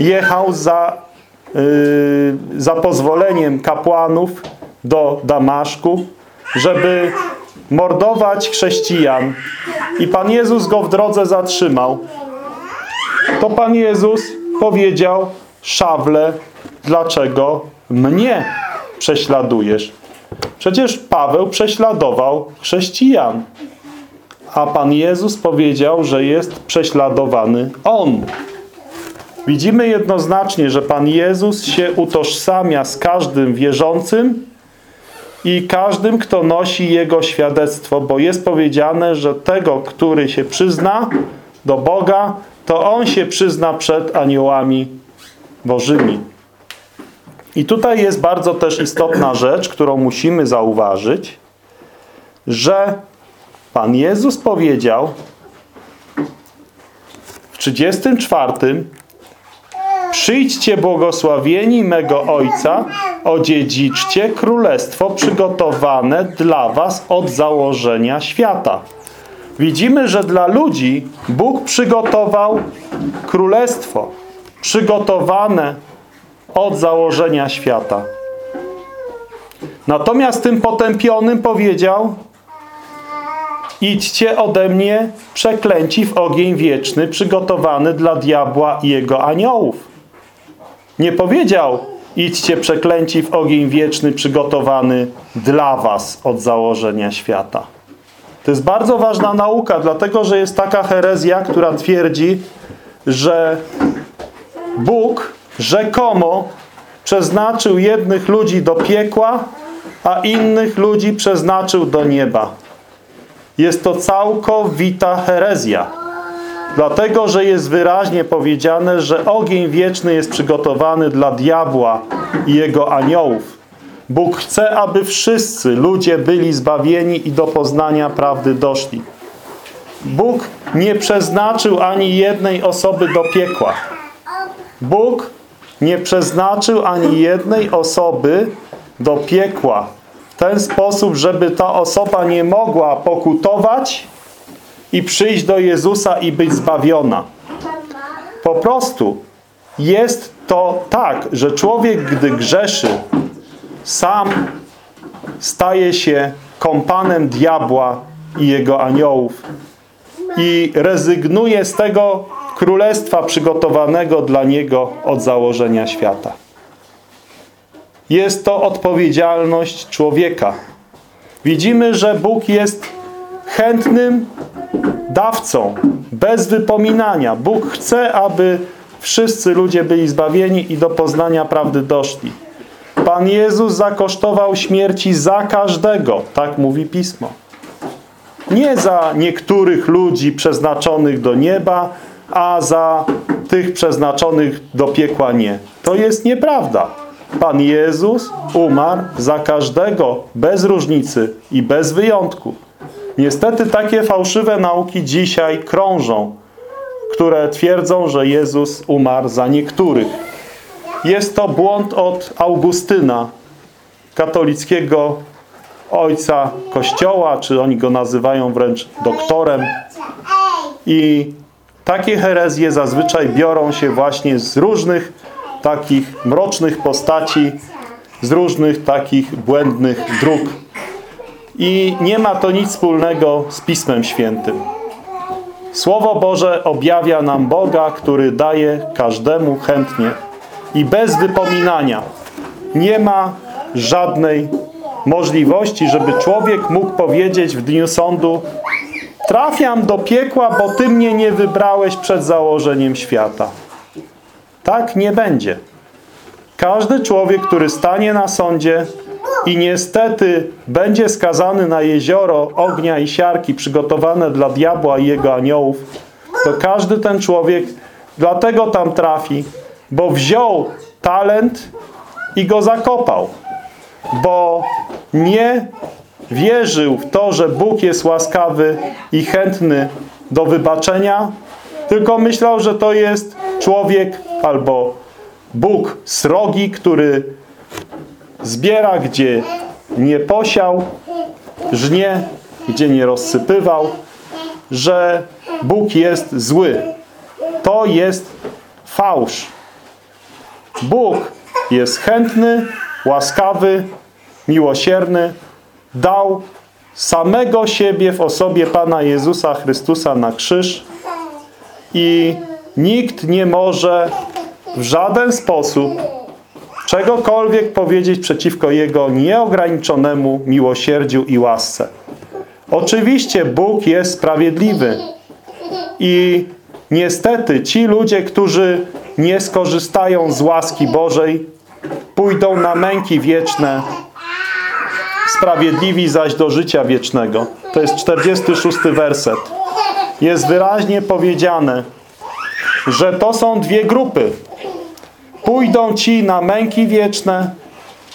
jechał za, yy, za pozwoleniem kapłanów do Damaszku, żeby mordować chrześcijan. I Pan Jezus go w drodze zatrzymał. To Pan Jezus powiedział, szawle, dlaczego mnie prześladujesz? Przecież Paweł prześladował chrześcijan. A Pan Jezus powiedział, że jest prześladowany On. Widzimy jednoznacznie, że Pan Jezus się utożsamia z każdym wierzącym i każdym, kto nosi Jego świadectwo, bo jest powiedziane, że tego, który się przyzna do Boga, to On się przyzna przed aniołami Bożymi. I tutaj jest bardzo też istotna rzecz, którą musimy zauważyć, że Pan Jezus powiedział w 34 Przyjdźcie błogosławieni mego Ojca, odziedziczcie królestwo przygotowane dla was od założenia świata. Widzimy, że dla ludzi Bóg przygotował królestwo przygotowane od założenia świata. Natomiast tym potępionym powiedział idźcie ode mnie przeklęci w ogień wieczny przygotowany dla diabła i jego aniołów. Nie powiedział idźcie przeklęci w ogień wieczny przygotowany dla was od założenia świata. To jest bardzo ważna nauka, dlatego że jest taka herezja, która twierdzi, że Bóg rzekomo przeznaczył jednych ludzi do piekła, a innych ludzi przeznaczył do nieba. Jest to całkowita herezja. Dlatego, że jest wyraźnie powiedziane, że ogień wieczny jest przygotowany dla diabła i jego aniołów. Bóg chce, aby wszyscy ludzie byli zbawieni i do poznania prawdy doszli. Bóg nie przeznaczył ani jednej osoby do piekła. Bóg nie przeznaczył ani jednej osoby do piekła. W ten sposób, żeby ta osoba nie mogła pokutować i przyjść do Jezusa i być zbawiona. Po prostu jest to tak, że człowiek, gdy grzeszy, sam staje się kompanem diabła i jego aniołów i rezygnuje z tego królestwa przygotowanego dla niego od założenia świata. Jest to odpowiedzialność człowieka. Widzimy, że Bóg jest chętnym dawcą, bez wypominania. Bóg chce, aby wszyscy ludzie byli zbawieni i do poznania prawdy doszli. Pan Jezus zakosztował śmierci za każdego, tak mówi Pismo. Nie za niektórych ludzi przeznaczonych do nieba, a za tych przeznaczonych do piekła nie. To jest nieprawda. Pan Jezus umarł za każdego, bez różnicy i bez wyjątku. Niestety takie fałszywe nauki dzisiaj krążą, które twierdzą, że Jezus umarł za niektórych. Jest to błąd od Augustyna, katolickiego ojca Kościoła, czy oni go nazywają wręcz doktorem. I takie herezje zazwyczaj biorą się właśnie z różnych takich mrocznych postaci, z różnych takich błędnych dróg. I nie ma to nic wspólnego z Pismem Świętym. Słowo Boże objawia nam Boga, który daje każdemu chętnie i bez wypominania. Nie ma żadnej możliwości, żeby człowiek mógł powiedzieć w dniu sądu trafiam do piekła, bo Ty mnie nie wybrałeś przed założeniem świata. Tak nie będzie. Każdy człowiek, który stanie na sądzie i niestety będzie skazany na jezioro ognia i siarki przygotowane dla diabła i jego aniołów, to każdy ten człowiek dlatego tam trafi, bo wziął talent i go zakopał. Bo nie wierzył w to, że Bóg jest łaskawy i chętny do wybaczenia, tylko myślał, że to jest człowiek albo Bóg srogi, który zbiera, gdzie nie posiał, żnie, gdzie nie rozsypywał, że Bóg jest zły. To jest fałsz. Bóg jest chętny, łaskawy, miłosierny, dał samego siebie w osobie Pana Jezusa Chrystusa na krzyż i nikt nie może w żaden sposób czegokolwiek powiedzieć przeciwko Jego nieograniczonemu miłosierdziu i łasce. Oczywiście Bóg jest sprawiedliwy i niestety ci ludzie, którzy nie skorzystają z łaski Bożej, pójdą na męki wieczne, sprawiedliwi zaś do życia wiecznego. To jest 46 werset. Jest wyraźnie powiedziane, że to są dwie grupy. Pójdą ci na męki wieczne,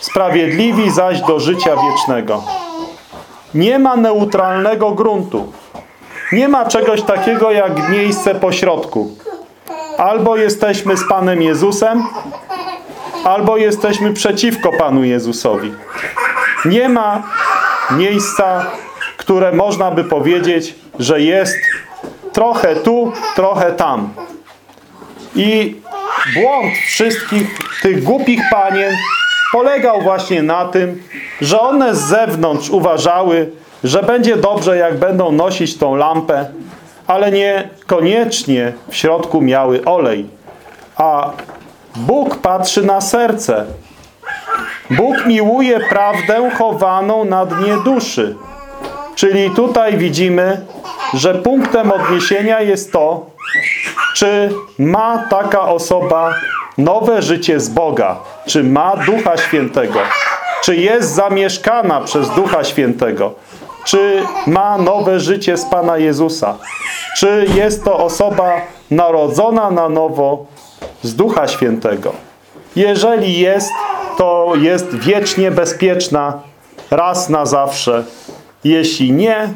sprawiedliwi zaś do życia wiecznego. Nie ma neutralnego gruntu. Nie ma czegoś takiego jak miejsce pośrodku. Albo jesteśmy z Panem Jezusem, albo jesteśmy przeciwko Panu Jezusowi. Nie ma miejsca, które można by powiedzieć, że jest trochę tu, trochę tam. I błąd wszystkich tych głupich panien polegał właśnie na tym, że one z zewnątrz uważały, że będzie dobrze, jak będą nosić tą lampę, ale niekoniecznie w środku miały olej. A Bóg patrzy na serce. Bóg miłuje prawdę chowaną na dnie duszy. Czyli tutaj widzimy, że punktem odniesienia jest to, czy ma taka osoba nowe życie z Boga, czy ma Ducha Świętego, czy jest zamieszkana przez Ducha Świętego, czy ma nowe życie z Pana Jezusa, czy jest to osoba narodzona na nowo z Ducha Świętego. Jeżeli jest, to jest wiecznie bezpieczna raz na zawsze. Jeśli nie,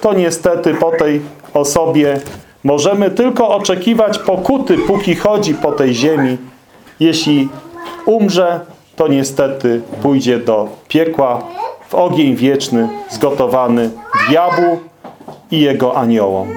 to niestety po tej osobie możemy tylko oczekiwać pokuty, póki chodzi po tej ziemi. Jeśli umrze, to niestety pójdzie do piekła w ogień wieczny zgotowany diabłu i jego aniołom.